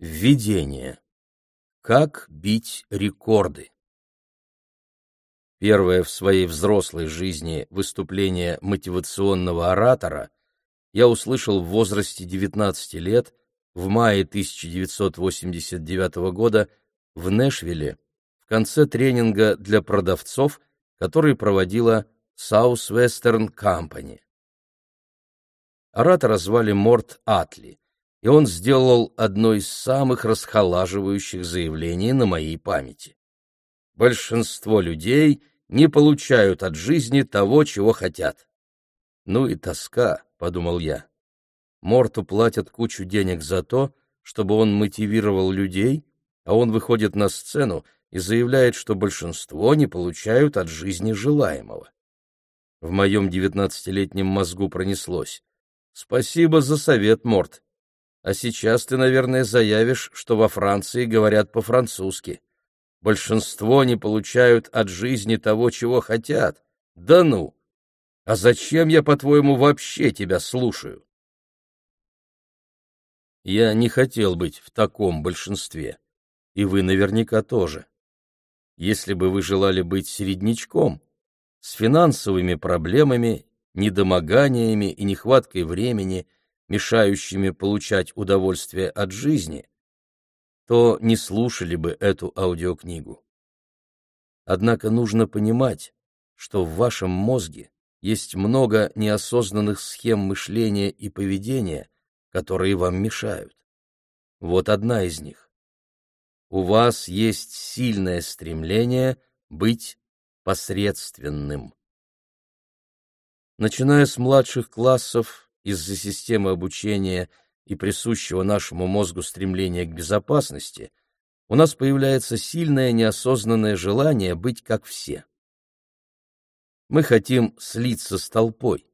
Введение. Как бить рекорды? Первое в своей взрослой жизни выступление мотивационного оратора я услышал в возрасте 19 лет в мае 1989 года в Нэшвилле в конце тренинга для продавцов, который проводила Southwestern Company. Оратора звали Морт Атли, и он сделал одно из самых расхолаживающих заявлений на моей памяти. Большинство людей не получают от жизни того, чего хотят. Ну и тоска, — подумал я. Морту платят кучу денег за то, чтобы он мотивировал людей, а он выходит на сцену и заявляет, что большинство не получают от жизни желаемого. В моем девятнадцатилетнем мозгу пронеслось. Спасибо за совет, Морт. А сейчас ты, наверное, заявишь, что во Франции говорят по-французски. Большинство не получают от жизни того, чего хотят. Да ну! А зачем я, по-твоему, вообще тебя слушаю? Я не хотел быть в таком большинстве, и вы наверняка тоже. Если бы вы желали быть середнячком, с финансовыми проблемами, недомоганиями и нехваткой времени, мешающими получать удовольствие от жизни, то не слушали бы эту аудиокнигу. Однако нужно понимать, что в вашем мозге есть много неосознанных схем мышления и поведения, которые вам мешают. Вот одна из них. У вас есть сильное стремление быть посредственным. Начиная с младших классов, из-за системы обучения – и присущего нашему мозгу стремления к безопасности, у нас появляется сильное неосознанное желание быть как все. Мы хотим слиться с толпой,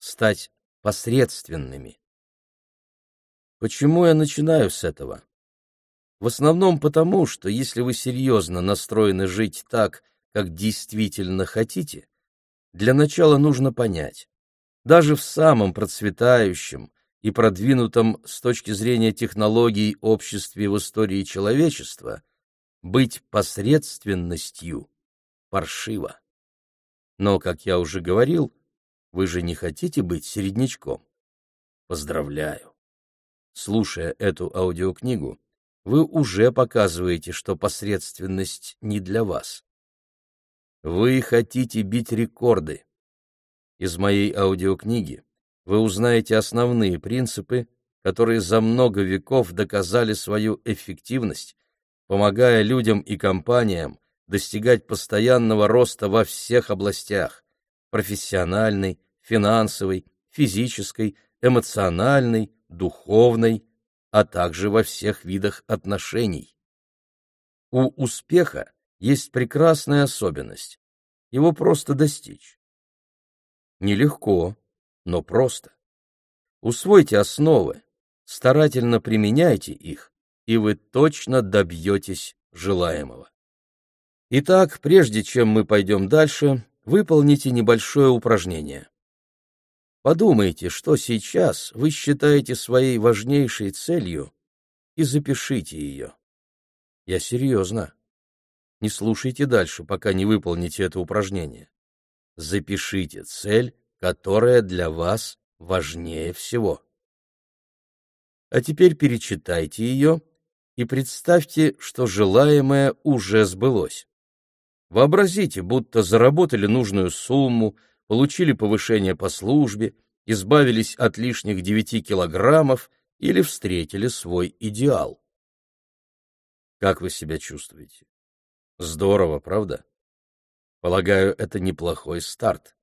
стать посредственными. Почему я начинаю с этого? В основном потому, что если вы серьезно настроены жить так, как действительно хотите, для начала нужно понять, даже в самом процветающем, и продвинутом с точки зрения технологий обществе в истории человечества, быть посредственностью паршиво. Но, как я уже говорил, вы же не хотите быть середнячком. Поздравляю. Слушая эту аудиокнигу, вы уже показываете, что посредственность не для вас. Вы хотите бить рекорды. Из моей аудиокниги вы узнаете основные принципы, которые за много веков доказали свою эффективность, помогая людям и компаниям достигать постоянного роста во всех областях – профессиональной, финансовой, физической, эмоциональной, духовной, а также во всех видах отношений. У успеха есть прекрасная особенность – его просто достичь. Нелегко, но просто. Усвойте основы, старательно применяйте их, и вы точно добьетесь желаемого. Итак, прежде чем мы пойдем дальше, выполните небольшое упражнение. Подумайте, что сейчас вы считаете своей важнейшей целью, и запишите ее. Я серьезно. Не слушайте дальше, пока не выполните это упражнение. Запишите цель которая для вас важнее всего. А теперь перечитайте ее и представьте, что желаемое уже сбылось. Вообразите, будто заработали нужную сумму, получили повышение по службе, избавились от лишних 9 килограммов или встретили свой идеал. Как вы себя чувствуете? Здорово, правда? Полагаю, это неплохой старт.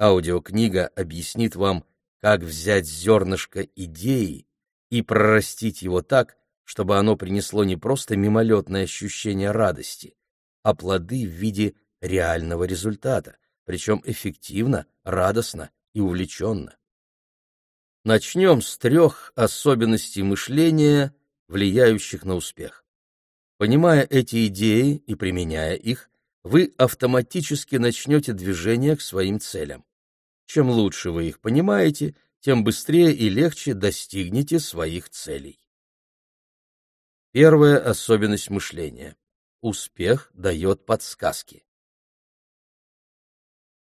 Аудиокнига объяснит вам, как взять зернышко идеи и прорастить его так, чтобы оно принесло не просто мимолетное ощущение радости, а плоды в виде реального результата, причем эффективно, радостно и увлеченно. Начнем с трех особенностей мышления, влияющих на успех. Понимая эти идеи и применяя их, вы автоматически начнете движение к своим целям. Чем лучше вы их понимаете, тем быстрее и легче достигнете своих целей. Первая особенность мышления. Успех дает подсказки.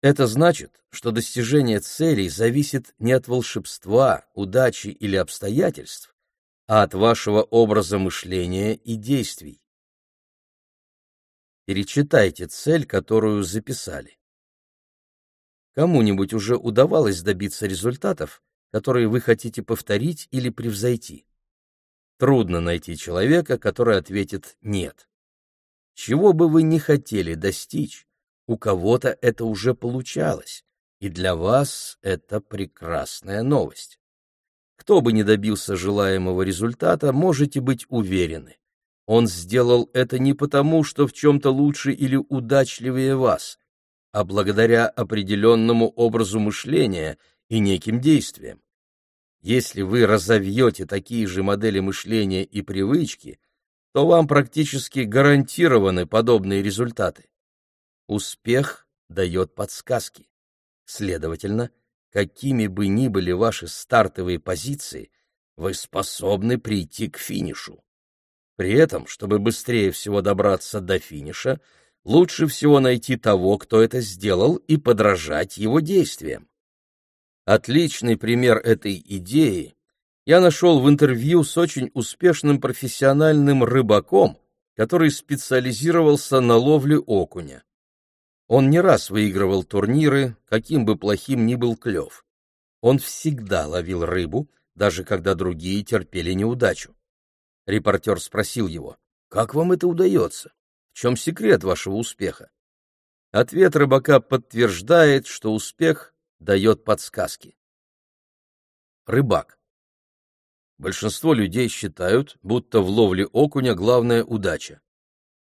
Это значит, что достижение целей зависит не от волшебства, удачи или обстоятельств, а от вашего образа мышления и действий. Перечитайте цель, которую записали. Кому-нибудь уже удавалось добиться результатов, которые вы хотите повторить или превзойти? Трудно найти человека, который ответит «нет». Чего бы вы ни хотели достичь, у кого-то это уже получалось, и для вас это прекрасная новость. Кто бы ни добился желаемого результата, можете быть уверены. Он сделал это не потому, что в чем-то лучше или удачливее вас, а благодаря определенному образу мышления и неким действиям. Если вы разовьете такие же модели мышления и привычки, то вам практически гарантированы подобные результаты. Успех дает подсказки. Следовательно, какими бы ни были ваши стартовые позиции, вы способны прийти к финишу. При этом, чтобы быстрее всего добраться до финиша, лучше всего найти того, кто это сделал, и подражать его действиям. Отличный пример этой идеи я нашел в интервью с очень успешным профессиональным рыбаком, который специализировался на ловле окуня. Он не раз выигрывал турниры, каким бы плохим ни был клев. Он всегда ловил рыбу, даже когда другие терпели неудачу. Репортер спросил его, «Как вам это удается? В чем секрет вашего успеха?» Ответ рыбака подтверждает, что успех дает подсказки. Рыбак. Большинство людей считают, будто в ловле окуня главная удача.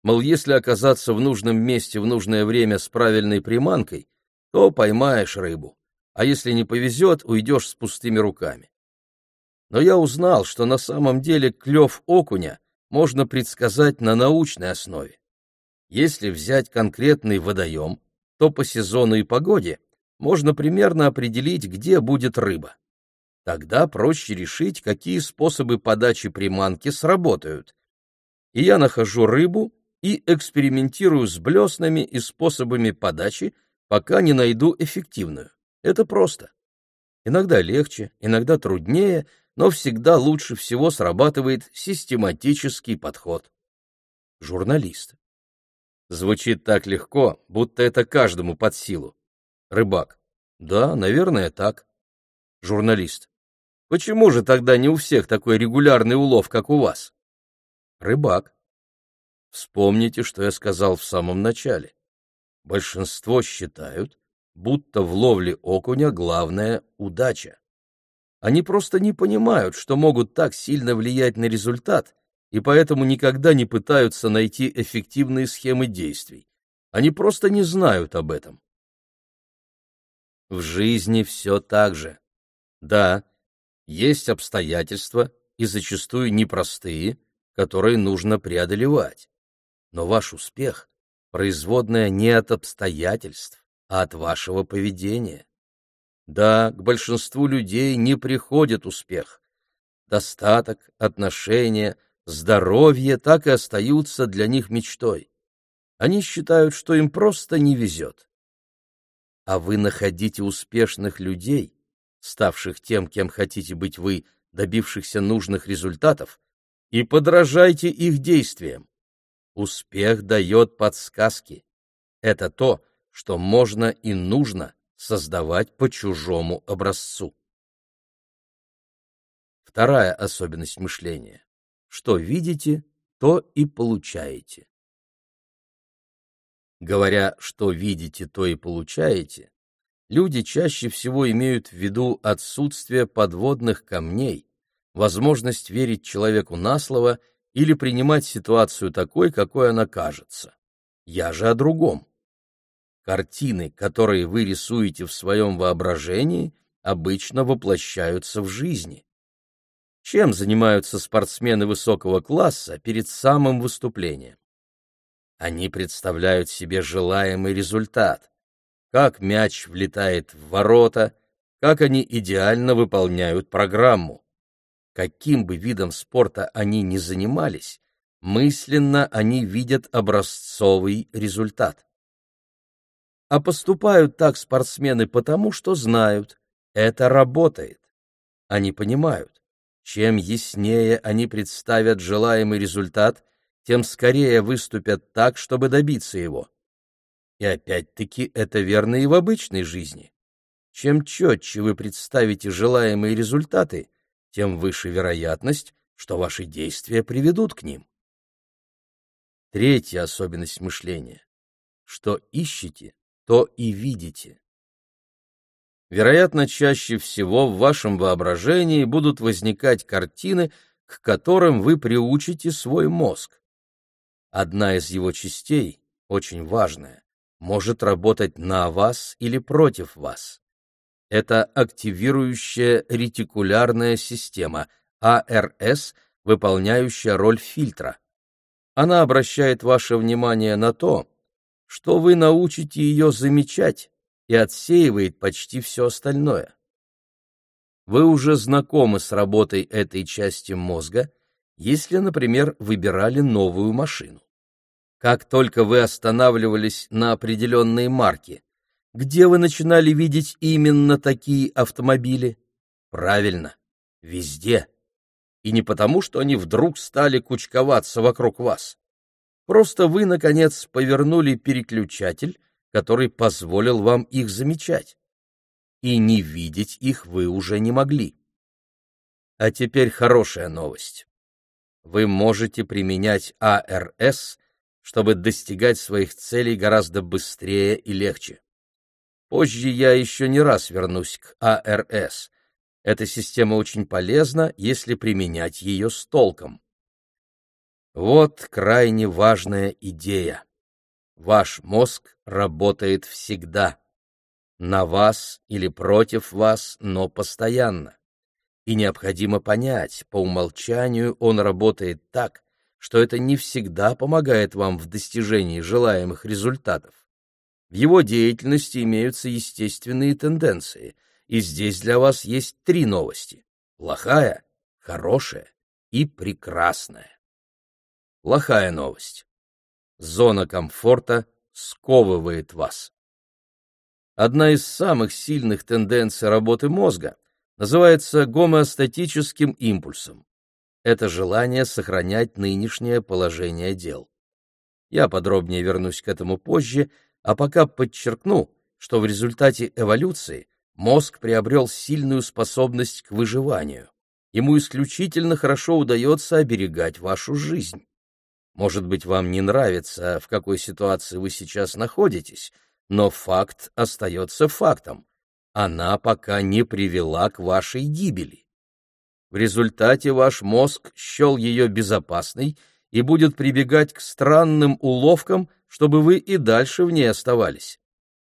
Мол, если оказаться в нужном месте в нужное время с правильной приманкой, то поймаешь рыбу, а если не повезет, уйдешь с пустыми руками. Но я узнал, что на самом деле клев окуня можно предсказать на научной основе. Если взять конкретный водоем, то по сезону и погоде можно примерно определить, где будет рыба. Тогда проще решить, какие способы подачи приманки сработают. И я нахожу рыбу и экспериментирую с блеснами и способами подачи, пока не найду эффективную. Это просто. Иногда легче, иногда труднее, но всегда лучше всего срабатывает систематический подход. Журналист. Звучит так легко, будто это каждому под силу. Рыбак. Да, наверное, так. Журналист. Почему же тогда не у всех такой регулярный улов, как у вас? Рыбак. Вспомните, что я сказал в самом начале. Большинство считают, будто в ловле окуня главная удача. Они просто не понимают, что могут так сильно влиять на результат, и поэтому никогда не пытаются найти эффективные схемы действий. Они просто не знают об этом. В жизни все так же. Да, есть обстоятельства, и зачастую непростые, которые нужно преодолевать. Но ваш успех — производная не от обстоятельств, а от вашего поведения. Да, к большинству людей не приходит успех. Достаток, отношения, здоровье так и остаются для них мечтой. Они считают, что им просто не везет. А вы находите успешных людей, ставших тем, кем хотите быть вы, добившихся нужных результатов, и подражайте их действиям. Успех дает подсказки. Это то, что можно и нужно создавать по чужому образцу. Вторая особенность мышления. Что видите, то и получаете. Говоря, что видите, то и получаете, люди чаще всего имеют в виду отсутствие подводных камней, возможность верить человеку на слово или принимать ситуацию такой, какой она кажется. Я же о другом. Картины, которые вы рисуете в своем воображении, обычно воплощаются в жизни. Чем занимаются спортсмены высокого класса перед самым выступлением? Они представляют себе желаемый результат, как мяч влетает в ворота, как они идеально выполняют программу. каким бы видом спорта они ни занимались, мысленно они видят образцовый результат. А поступают так спортсмены потому, что знают, это работает. Они понимают, чем яснее они представят желаемый результат, тем скорее выступят так, чтобы добиться его. И опять-таки это верно и в обычной жизни. Чем четче вы представите желаемые результаты, тем выше вероятность, что ваши действия приведут к ним. Третья особенность мышления. Что ищете, то и видите. Вероятно, чаще всего в вашем воображении будут возникать картины, к которым вы приучите свой мозг. Одна из его частей, очень важная, может работать на вас или против вас. Это активирующая ретикулярная система, АРС, выполняющая роль фильтра. Она обращает ваше внимание на то, что вы научите ее замечать и отсеивает почти все остальное. Вы уже знакомы с работой этой части мозга, если, например, выбирали новую машину. Как только вы останавливались на определенные марки, где вы начинали видеть именно такие автомобили? Правильно, везде и не потому, что они вдруг стали кучковаться вокруг вас. Просто вы, наконец, повернули переключатель, который позволил вам их замечать. И не видеть их вы уже не могли. А теперь хорошая новость. Вы можете применять АРС, чтобы достигать своих целей гораздо быстрее и легче. Позже я еще не раз вернусь к АРС, эта система очень полезна, если применять ее с толком. Вот крайне важная идея. Ваш мозг работает всегда. На вас или против вас, но постоянно. И необходимо понять, по умолчанию он работает так, что это не всегда помогает вам в достижении желаемых результатов. В его деятельности имеются естественные тенденции – и здесь для вас есть три новости — плохая, хорошая и прекрасная. Плохая новость. Зона комфорта сковывает вас. Одна из самых сильных тенденций работы мозга называется гомеостатическим импульсом. Это желание сохранять нынешнее положение дел. Я подробнее вернусь к этому позже, а пока подчеркну, что в результате эволюции мозг приобрел сильную способность к выживанию. Ему исключительно хорошо удается оберегать вашу жизнь. Может быть, вам не нравится, в какой ситуации вы сейчас находитесь, но факт остается фактом. Она пока не привела к вашей гибели. В результате ваш мозг счел ее безопасной и будет прибегать к странным уловкам, чтобы вы и дальше в ней оставались.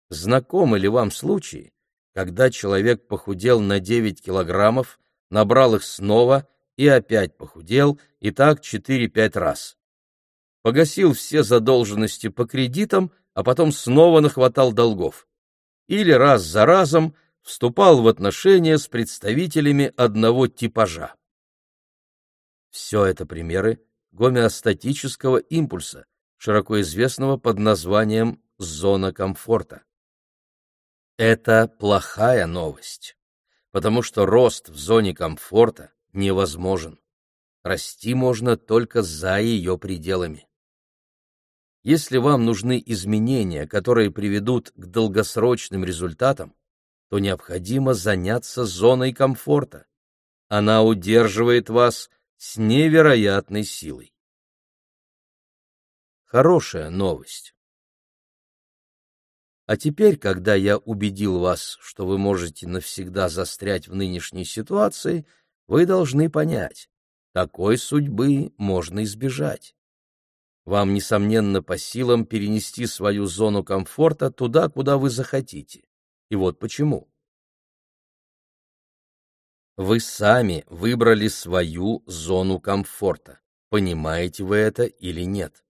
Знакомы ли вам случаи, когда человек похудел на 9 килограммов, набрал их снова и опять похудел, и так 4-5 раз. Погасил все задолженности по кредитам, а потом снова нахватал долгов. Или раз за разом вступал в отношения с представителями одного типажа. Все это примеры гомеостатического импульса, широко известного под названием «зона комфорта». Это плохая новость, потому что рост в зоне комфорта невозможен. Расти можно только за ее пределами. Если вам нужны изменения, которые приведут к долгосрочным результатам, то необходимо заняться зоной комфорта. Она удерживает вас с невероятной силой. Хорошая новость. А теперь, когда я убедил вас, что вы можете навсегда застрять в нынешней ситуации, вы должны понять, такой судьбы можно избежать. Вам, несомненно, по силам перенести свою зону комфорта туда, куда вы захотите. И вот почему. Вы сами выбрали свою зону комфорта. Понимаете вы это или нет?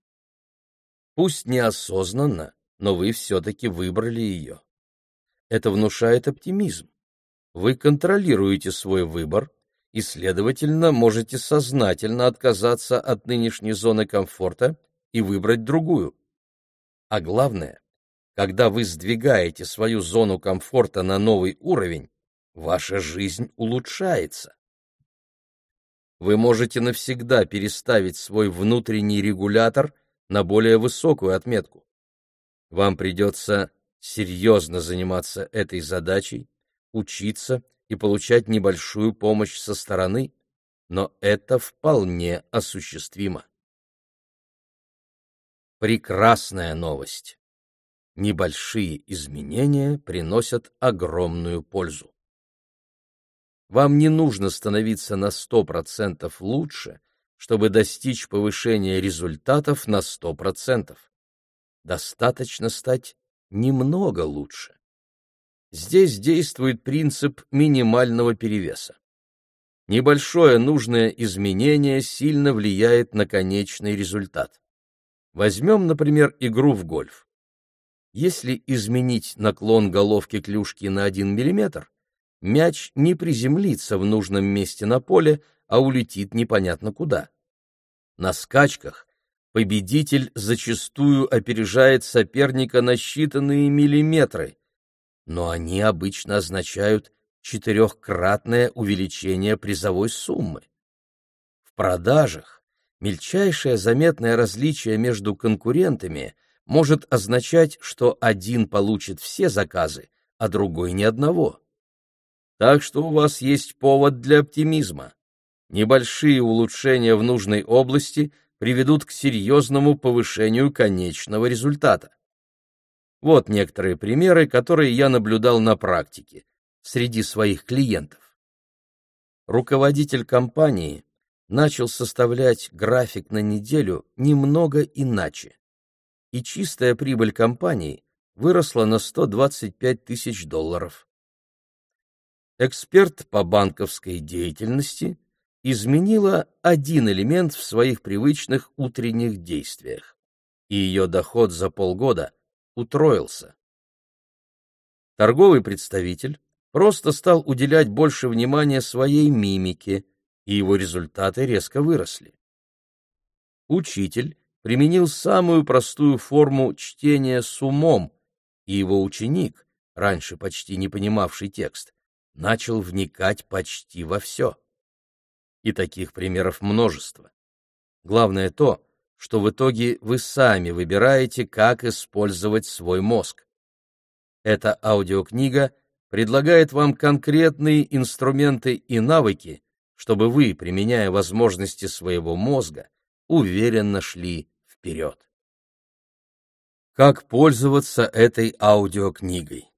Пусть неосознанно, но вы все-таки выбрали ее. Это внушает оптимизм. Вы контролируете свой выбор, и, следовательно, можете сознательно отказаться от нынешней зоны комфорта и выбрать другую. А главное, когда вы сдвигаете свою зону комфорта на новый уровень, ваша жизнь улучшается. Вы можете навсегда переставить свой внутренний регулятор на более высокую отметку. Вам придется серьезно заниматься этой задачей, учиться и получать небольшую помощь со стороны, но это вполне осуществимо. Прекрасная новость. Небольшие изменения приносят огромную пользу. Вам не нужно становиться на 100% лучше, чтобы достичь повышения результатов на 100%. Достаточно стать немного лучше. Здесь действует принцип минимального перевеса. Небольшое нужное изменение сильно влияет на конечный результат. Возьмем, например, игру в гольф. Если изменить наклон головки клюшки на 1 мм, мяч не приземлится в нужном месте на поле, а улетит непонятно куда. На скачках победитель зачастую опережает соперника на считанные миллиметры, но они обычно означают четырехкратное увеличение призовой суммы. В продажах мельчайшее заметное различие между конкурентами может означать, что один получит все заказы, а другой ни одного. Так что у вас есть повод для оптимизма. Небольшие улучшения в нужной области приведут к серьезному повышению конечного результата. Вот некоторые примеры, которые я наблюдал на практике среди своих клиентов. Руководитель компании начал составлять график на неделю немного иначе, и чистая прибыль компании выросла на 125 тысяч долларов. Эксперт по банковской деятельности изменила один элемент в своих привычных утренних действиях, и ее доход за полгода утроился. Торговый представитель просто стал уделять больше внимания своей мимике, и его результаты резко выросли. Учитель применил самую простую форму чтения с умом, и его ученик, раньше почти не понимавший текст, начал вникать почти во все. И таких примеров множество. Главное то, что в итоге вы сами выбираете, как использовать свой мозг. Эта аудиокнига предлагает вам конкретные инструменты и навыки, чтобы вы, применяя возможности своего мозга, уверенно шли вперед. Как пользоваться этой аудиокнигой?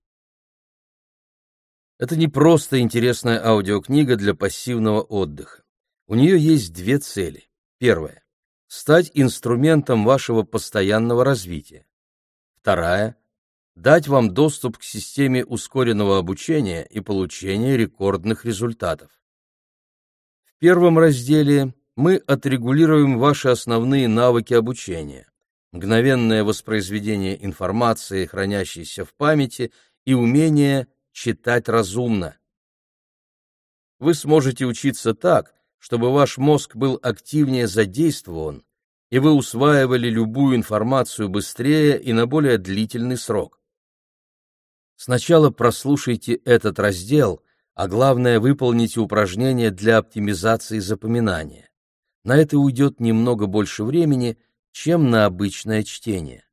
Это не просто интересная аудиокнига для пассивного отдыха. У нее есть две цели. Первая стать инструментом вашего постоянного развития. Вторая – дать вам доступ к системе ускоренного обучения и получения рекордных результатов. Первом разделе мы отрегулируем ваши основные навыки обучения, мгновенное воспроизведение информации, хранящейся в памяти, и умение читать разумно. Вы сможете учиться так, чтобы ваш мозг был активнее задействован, и вы усваивали любую информацию быстрее и на более длительный срок. Сначала прослушайте этот раздел, а главное выполните упражнения для оптимизации запоминания. На это уйдет немного больше времени, чем на обычное чтение.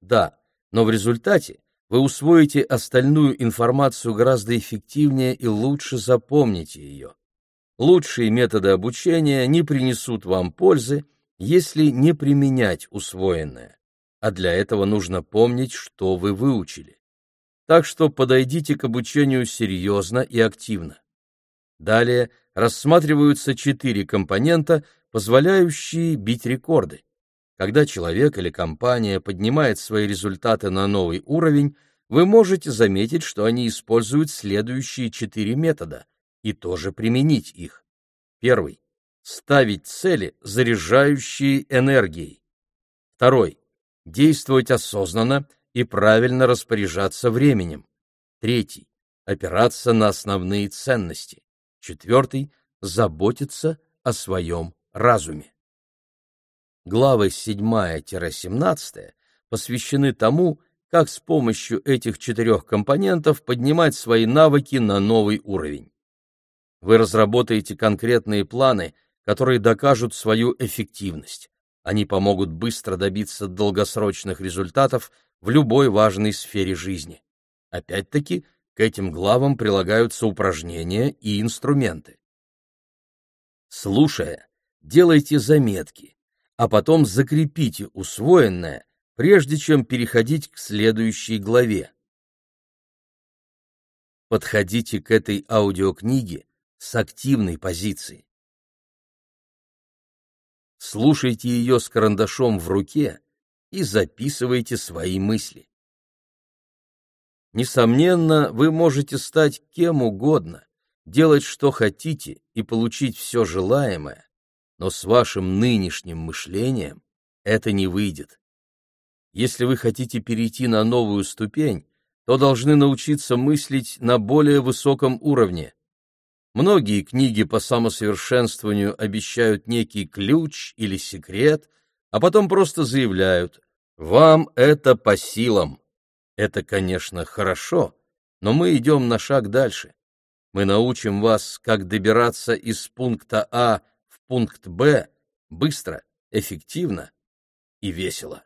Да, но в результате вы усвоите остальную информацию гораздо эффективнее и лучше запомните ее. Лучшие методы обучения не принесут вам пользы, если не применять усвоенное, а для этого нужно помнить, что вы выучили. Так что подойдите к обучению серьезно и активно. Далее рассматриваются четыре компонента, позволяющие бить рекорды. Когда человек или компания поднимает свои результаты на новый уровень, вы можете заметить, что они используют следующие четыре метода – и тоже применить их. Первый — ставить цели, заряжающие энергией. Второй — действовать осознанно и правильно распоряжаться временем. Третий — опираться на основные ценности. Четвертый — заботиться о своем разуме. Главы 7-17 посвящены тому, как с помощью этих четырех компонентов поднимать свои навыки на новый уровень. Вы разработаете конкретные планы, которые докажут свою эффективность. Они помогут быстро добиться долгосрочных результатов в любой важной сфере жизни. Опять-таки, к этим главам прилагаются упражнения и инструменты. Слушая, делайте заметки, а потом закрепите усвоенное, прежде чем переходить к следующей главе. Подходите к этой аудиокниге с активной позиции. Слушайте ее с карандашом в руке и записывайте свои мысли. Несомненно, вы можете стать кем угодно, делать что хотите и получить все желаемое, но с вашим нынешним мышлением это не выйдет. Если вы хотите перейти на новую ступень, то должны научиться мыслить на более высоком уровне. Многие книги по самосовершенствованию обещают некий ключ или секрет, а потом просто заявляют «Вам это по силам». Это, конечно, хорошо, но мы идем на шаг дальше. Мы научим вас, как добираться из пункта А в пункт Б быстро, эффективно и весело.